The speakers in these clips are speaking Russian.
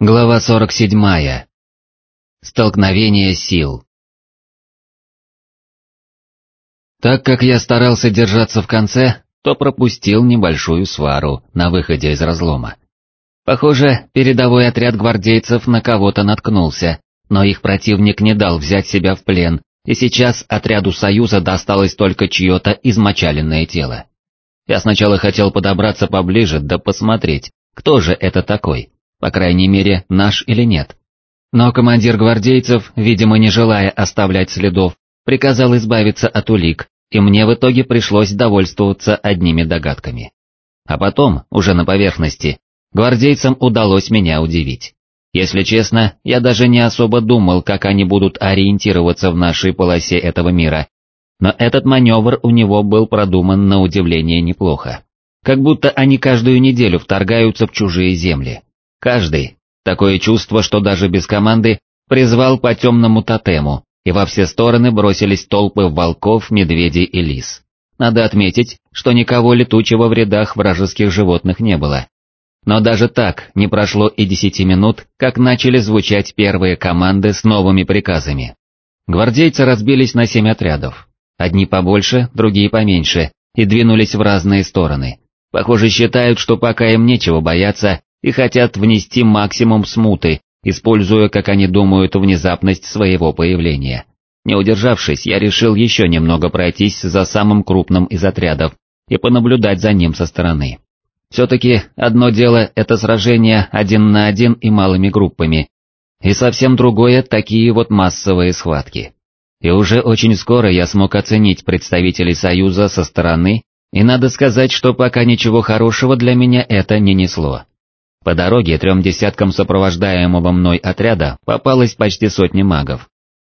Глава 47. Столкновение сил. Так как я старался держаться в конце, то пропустил небольшую свару на выходе из разлома. Похоже, передовой отряд гвардейцев на кого-то наткнулся, но их противник не дал взять себя в плен, и сейчас отряду Союза досталось только чье-то измочаленное тело. Я сначала хотел подобраться поближе да посмотреть, кто же это такой по крайней мере, наш или нет. Но командир гвардейцев, видимо не желая оставлять следов, приказал избавиться от улик, и мне в итоге пришлось довольствоваться одними догадками. А потом, уже на поверхности, гвардейцам удалось меня удивить. Если честно, я даже не особо думал, как они будут ориентироваться в нашей полосе этого мира, но этот маневр у него был продуман на удивление неплохо. Как будто они каждую неделю вторгаются в чужие земли. Каждый, такое чувство, что даже без команды, призвал по темному тотему, и во все стороны бросились толпы волков, медведей и лис. Надо отметить, что никого летучего в рядах вражеских животных не было. Но даже так не прошло и десяти минут, как начали звучать первые команды с новыми приказами. Гвардейцы разбились на семь отрядов. Одни побольше, другие поменьше, и двинулись в разные стороны. Похоже, считают, что пока им нечего бояться, и хотят внести максимум смуты, используя, как они думают, внезапность своего появления. Не удержавшись, я решил еще немного пройтись за самым крупным из отрядов и понаблюдать за ним со стороны. Все-таки одно дело это сражение один на один и малыми группами, и совсем другое такие вот массовые схватки. И уже очень скоро я смог оценить представителей Союза со стороны, и надо сказать, что пока ничего хорошего для меня это не несло. По дороге трем десяткам сопровождаемого мной отряда попалось почти сотни магов.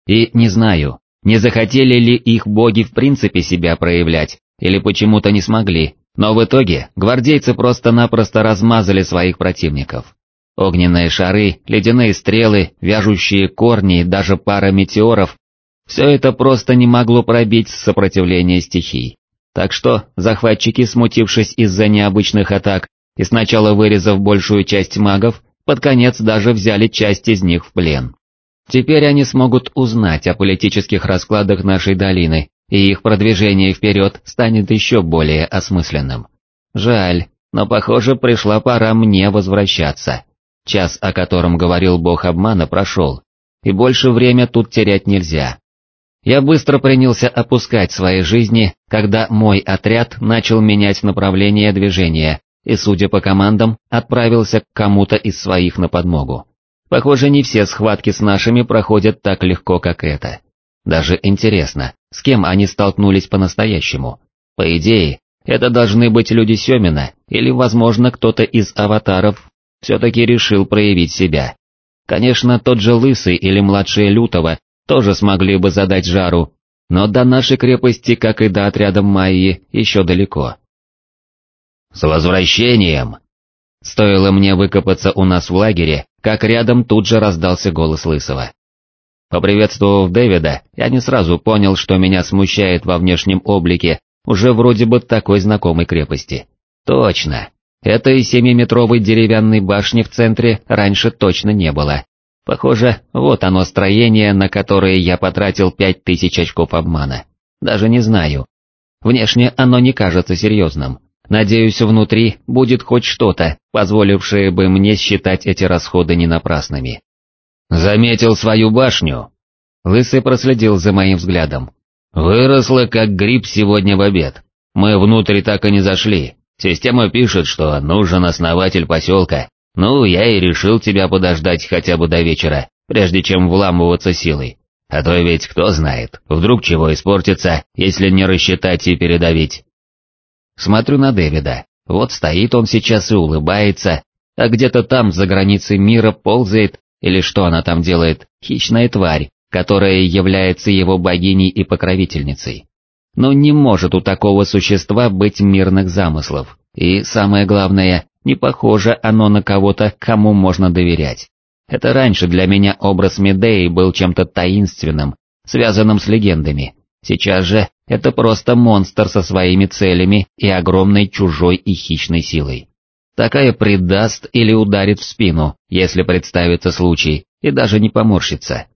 И не знаю, не захотели ли их боги в принципе себя проявлять, или почему-то не смогли, но в итоге гвардейцы просто-напросто размазали своих противников. Огненные шары, ледяные стрелы, вяжущие корни и даже пара метеоров — все это просто не могло пробить сопротивление стихий. Так что захватчики, смутившись из-за необычных атак, и сначала вырезав большую часть магов, под конец даже взяли часть из них в плен. Теперь они смогут узнать о политических раскладах нашей долины, и их продвижение вперед станет еще более осмысленным. Жаль, но похоже пришла пора мне возвращаться. Час, о котором говорил бог обмана, прошел, и больше время тут терять нельзя. Я быстро принялся опускать свои жизни, когда мой отряд начал менять направление движения, и, судя по командам, отправился к кому-то из своих на подмогу. Похоже, не все схватки с нашими проходят так легко, как это. Даже интересно, с кем они столкнулись по-настоящему. По идее, это должны быть люди Семина, или, возможно, кто-то из аватаров все-таки решил проявить себя. Конечно, тот же Лысый или младшие Лютого тоже смогли бы задать жару, но до нашей крепости, как и до отряда Майи, еще далеко. «С возвращением!» Стоило мне выкопаться у нас в лагере, как рядом тут же раздался голос Лысого. Поприветствовав Дэвида, я не сразу понял, что меня смущает во внешнем облике уже вроде бы такой знакомой крепости. Точно, этой семиметровой деревянной башни в центре раньше точно не было. Похоже, вот оно строение, на которое я потратил пять тысяч очков обмана. Даже не знаю. Внешне оно не кажется серьезным, Надеюсь, внутри будет хоть что-то, позволившее бы мне считать эти расходы не напрасными. Заметил свою башню. Лысый проследил за моим взглядом. Выросла как гриб сегодня в обед. Мы внутрь так и не зашли. Система пишет, что нужен основатель поселка. Ну, я и решил тебя подождать хотя бы до вечера, прежде чем вламываться силой. А то ведь кто знает, вдруг чего испортится, если не рассчитать и передавить. Смотрю на Дэвида, вот стоит он сейчас и улыбается, а где-то там, за границей мира, ползает, или что она там делает, хищная тварь, которая является его богиней и покровительницей. Но не может у такого существа быть мирных замыслов, и самое главное, не похоже оно на кого-то, кому можно доверять. Это раньше для меня образ Медеи был чем-то таинственным, связанным с легендами, сейчас же это просто монстр со своими целями и огромной чужой и хищной силой. Такая предаст или ударит в спину, если представится случай, и даже не поморщится.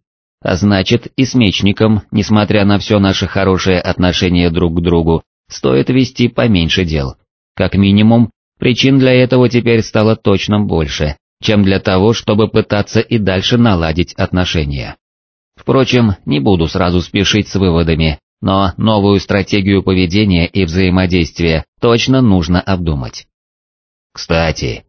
А значит, и с мечником, несмотря на все наше хорошее отношение друг к другу, стоит вести поменьше дел. Как минимум, причин для этого теперь стало точно больше, чем для того, чтобы пытаться и дальше наладить отношения. Впрочем, не буду сразу спешить с выводами, но новую стратегию поведения и взаимодействия точно нужно обдумать. Кстати,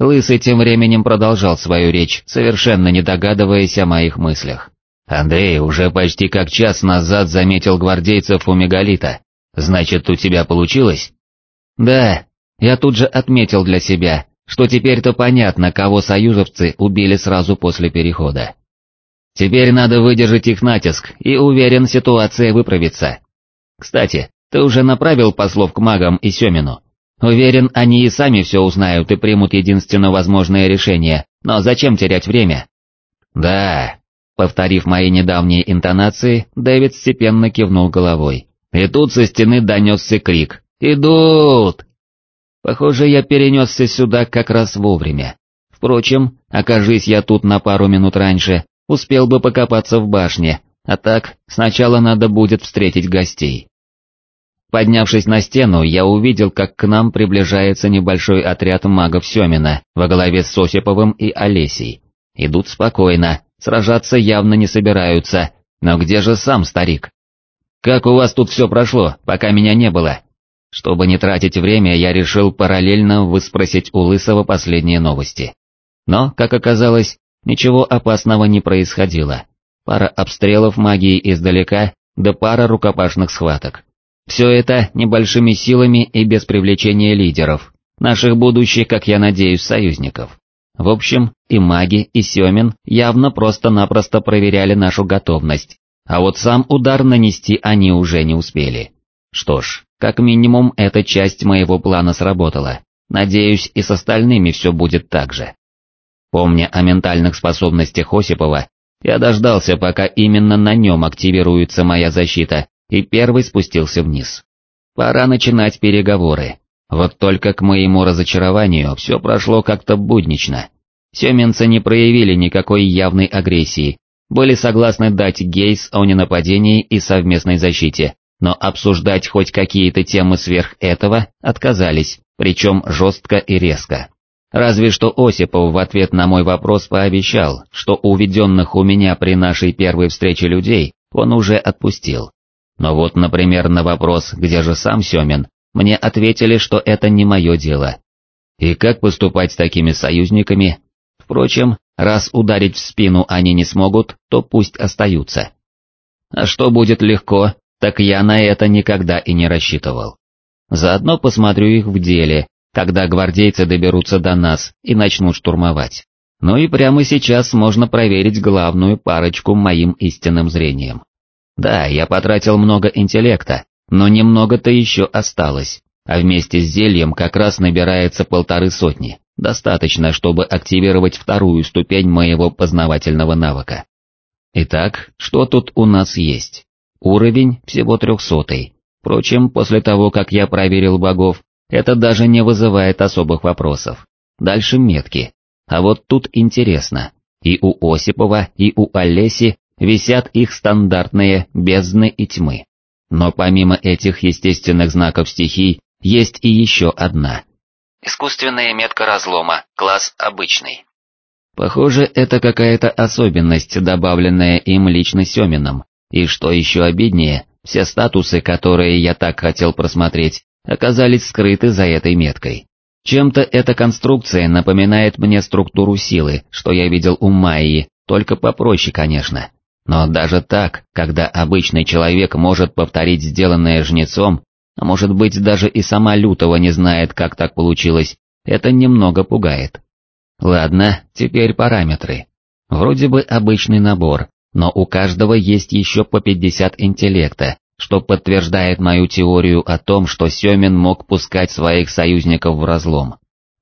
Лысый тем временем продолжал свою речь, совершенно не догадываясь о моих мыслях. Андрей уже почти как час назад заметил гвардейцев у мегалита. Значит, у тебя получилось? Да, я тут же отметил для себя, что теперь-то понятно, кого союзовцы убили сразу после перехода. Теперь надо выдержать их натиск, и уверен, ситуация выправится. Кстати, ты уже направил послов к магам и Семину? Уверен, они и сами все узнают и примут единственно возможное решение, но зачем терять время? Да, повторив мои недавние интонации, Дэвид степенно кивнул головой. И тут со стены донесся крик «Идут!». Похоже, я перенесся сюда как раз вовремя. Впрочем, окажись я тут на пару минут раньше, успел бы покопаться в башне, а так сначала надо будет встретить гостей. Поднявшись на стену, я увидел, как к нам приближается небольшой отряд магов Семина во главе с Осиповым и Олесей. Идут спокойно, сражаться явно не собираются, но где же сам старик? Как у вас тут все прошло, пока меня не было? Чтобы не тратить время, я решил параллельно выспросить у Лысого последние новости. Но, как оказалось, ничего опасного не происходило. Пара обстрелов магии издалека, да пара рукопашных схваток. Все это небольшими силами и без привлечения лидеров, наших будущих, как я надеюсь, союзников. В общем, и маги, и Семин явно просто-напросто проверяли нашу готовность, а вот сам удар нанести они уже не успели. Что ж, как минимум эта часть моего плана сработала, надеюсь и с остальными все будет так же. Помня о ментальных способностях Осипова, я дождался, пока именно на нем активируется моя защита, и первый спустился вниз. Пора начинать переговоры. Вот только к моему разочарованию все прошло как-то буднично. Семенцы не проявили никакой явной агрессии, были согласны дать гейс о ненападении и совместной защите, но обсуждать хоть какие-то темы сверх этого отказались, причем жестко и резко. Разве что Осипов в ответ на мой вопрос пообещал, что уведенных у меня при нашей первой встрече людей он уже отпустил. Но вот, например, на вопрос, где же сам Семин, мне ответили, что это не мое дело. И как поступать с такими союзниками? Впрочем, раз ударить в спину они не смогут, то пусть остаются. А что будет легко, так я на это никогда и не рассчитывал. Заодно посмотрю их в деле, когда гвардейцы доберутся до нас и начнут штурмовать. Ну и прямо сейчас можно проверить главную парочку моим истинным зрением. Да, я потратил много интеллекта, но немного-то еще осталось, а вместе с зельем как раз набирается полторы сотни, достаточно, чтобы активировать вторую ступень моего познавательного навыка. Итак, что тут у нас есть? Уровень всего трехсотый. Впрочем, после того, как я проверил богов, это даже не вызывает особых вопросов. Дальше метки. А вот тут интересно. И у Осипова, и у Олеси висят их стандартные бездны и тьмы. Но помимо этих естественных знаков стихий, есть и еще одна. Искусственная метка разлома, класс обычный. Похоже, это какая-то особенность, добавленная им лично Семином, и что еще обиднее, все статусы, которые я так хотел просмотреть, оказались скрыты за этой меткой. Чем-то эта конструкция напоминает мне структуру силы, что я видел у Майи, только попроще, конечно. Но даже так, когда обычный человек может повторить сделанное жнецом, а может быть даже и сама Лютова не знает, как так получилось, это немного пугает. Ладно, теперь параметры. Вроде бы обычный набор, но у каждого есть еще по 50 интеллекта, что подтверждает мою теорию о том, что Семин мог пускать своих союзников в разлом.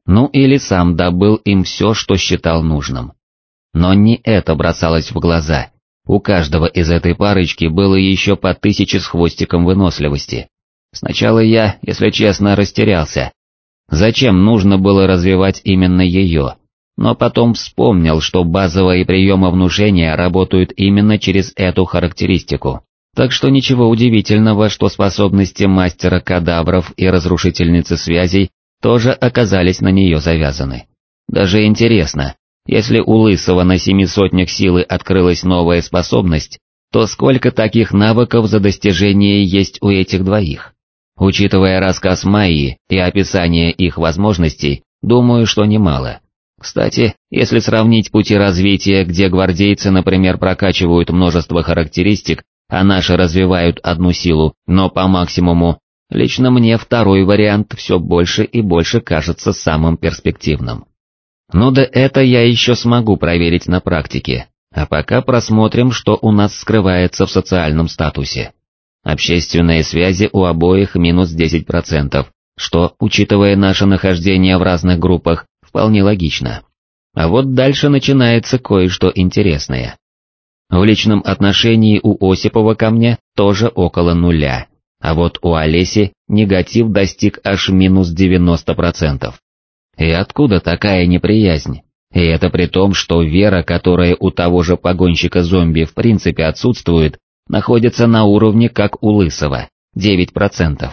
Ну или сам добыл им все, что считал нужным. Но не это бросалось в глаза, у каждого из этой парочки было еще по тысяче с хвостиком выносливости. Сначала я, если честно, растерялся. Зачем нужно было развивать именно ее? Но потом вспомнил, что базовые приемы внушения работают именно через эту характеристику. Так что ничего удивительного, что способности мастера кадавров и разрушительницы связей тоже оказались на нее завязаны. Даже интересно, если у Лысого на семи сотнях силы открылась новая способность, то сколько таких навыков за достижение есть у этих двоих? Учитывая рассказ Майи и описание их возможностей, думаю, что немало. Кстати, если сравнить пути развития, где гвардейцы, например, прокачивают множество характеристик, а наши развивают одну силу, но по максимуму, лично мне второй вариант все больше и больше кажется самым перспективным. Ну да это я еще смогу проверить на практике, а пока просмотрим, что у нас скрывается в социальном статусе. Общественные связи у обоих минус 10%, что, учитывая наше нахождение в разных группах, вполне логично. А вот дальше начинается кое-что интересное. В личном отношении у Осипова ко мне тоже около нуля, а вот у Олеси негатив достиг аж минус 90%. И откуда такая неприязнь? И это при том, что вера, которая у того же погонщика зомби в принципе отсутствует, находится на уровне как у Лысого, 9%.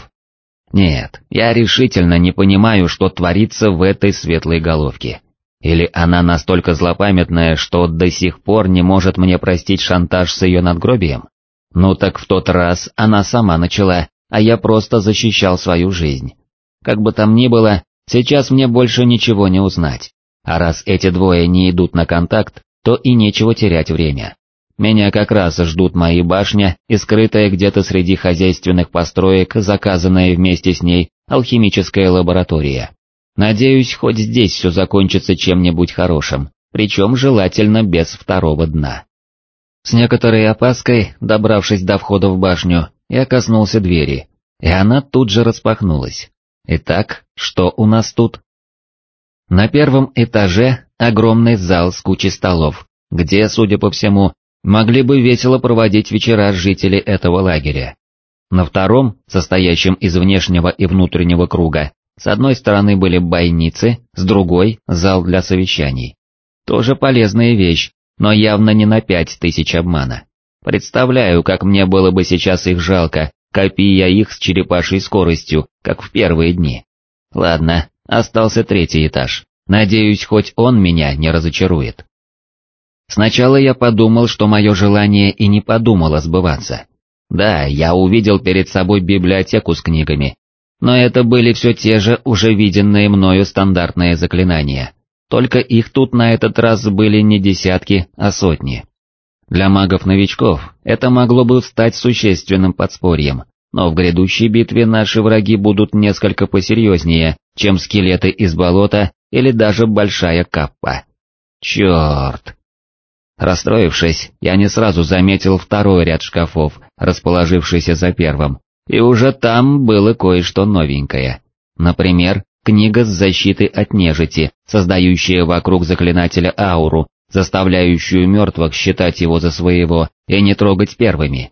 Нет, я решительно не понимаю, что творится в этой светлой головке. Или она настолько злопамятная, что до сих пор не может мне простить шантаж с ее надгробием? Ну так в тот раз она сама начала, а я просто защищал свою жизнь. Как бы там ни было, сейчас мне больше ничего не узнать. А раз эти двое не идут на контакт, то и нечего терять время. Меня как раз ждут мои башня и скрытая где-то среди хозяйственных построек, заказанная вместе с ней алхимическая лаборатория. Надеюсь, хоть здесь все закончится чем-нибудь хорошим, причем желательно без второго дна. С некоторой опаской, добравшись до входа в башню, я коснулся двери, и она тут же распахнулась. Итак, что у нас тут? На первом этаже огромный зал с кучей столов, где, судя по всему, могли бы весело проводить вечера жители этого лагеря. На втором, состоящем из внешнего и внутреннего круга, с одной стороны были бойницы, с другой — зал для совещаний. Тоже полезная вещь, но явно не на пять тысяч обмана. Представляю, как мне было бы сейчас их жалко, копия их с черепашей скоростью, как в первые дни. Ладно, остался третий этаж. Надеюсь, хоть он меня не разочарует. Сначала я подумал, что мое желание и не подумало сбываться. Да, я увидел перед собой библиотеку с книгами, но это были все те же уже виденные мною стандартные заклинания, только их тут на этот раз были не десятки, а сотни. Для магов-новичков это могло бы стать существенным подспорьем, но в грядущей битве наши враги будут несколько посерьезнее, чем скелеты из болота или даже большая каппа. Черт! Расстроившись, я не сразу заметил второй ряд шкафов, расположившийся за первым, и уже там было кое-что новенькое. Например, книга с защитой от нежити, создающая вокруг заклинателя ауру, заставляющую мертвых считать его за своего и не трогать первыми.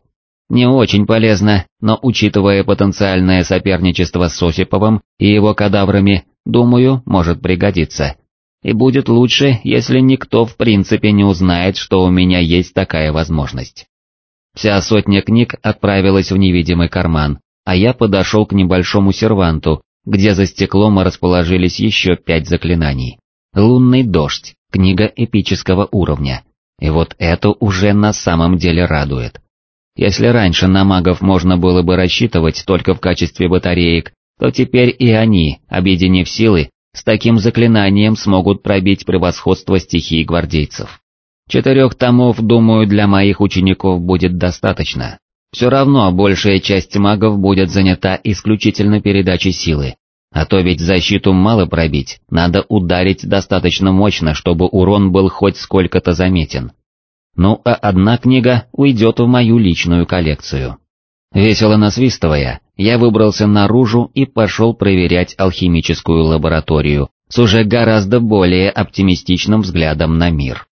Не очень полезно, но учитывая потенциальное соперничество с Осиповым и его кадаврами, думаю, может пригодиться. И будет лучше, если никто в принципе не узнает, что у меня есть такая возможность. Вся сотня книг отправилась в невидимый карман, а я подошел к небольшому серванту, где за стеклом расположились еще пять заклинаний. Лунный дождь, книга эпического уровня. И вот это уже на самом деле радует. Если раньше на магов можно было бы рассчитывать только в качестве батареек, то теперь и они, объединив силы, с таким заклинанием смогут пробить превосходство стихии гвардейцев. Четырех томов, думаю, для моих учеников будет достаточно. Все равно большая часть магов будет занята исключительно передачей силы. А то ведь защиту мало пробить, надо ударить достаточно мощно, чтобы урон был хоть сколько-то заметен. Ну а одна книга уйдет в мою личную коллекцию. Весело насвистывая, я выбрался наружу и пошел проверять алхимическую лабораторию с уже гораздо более оптимистичным взглядом на мир.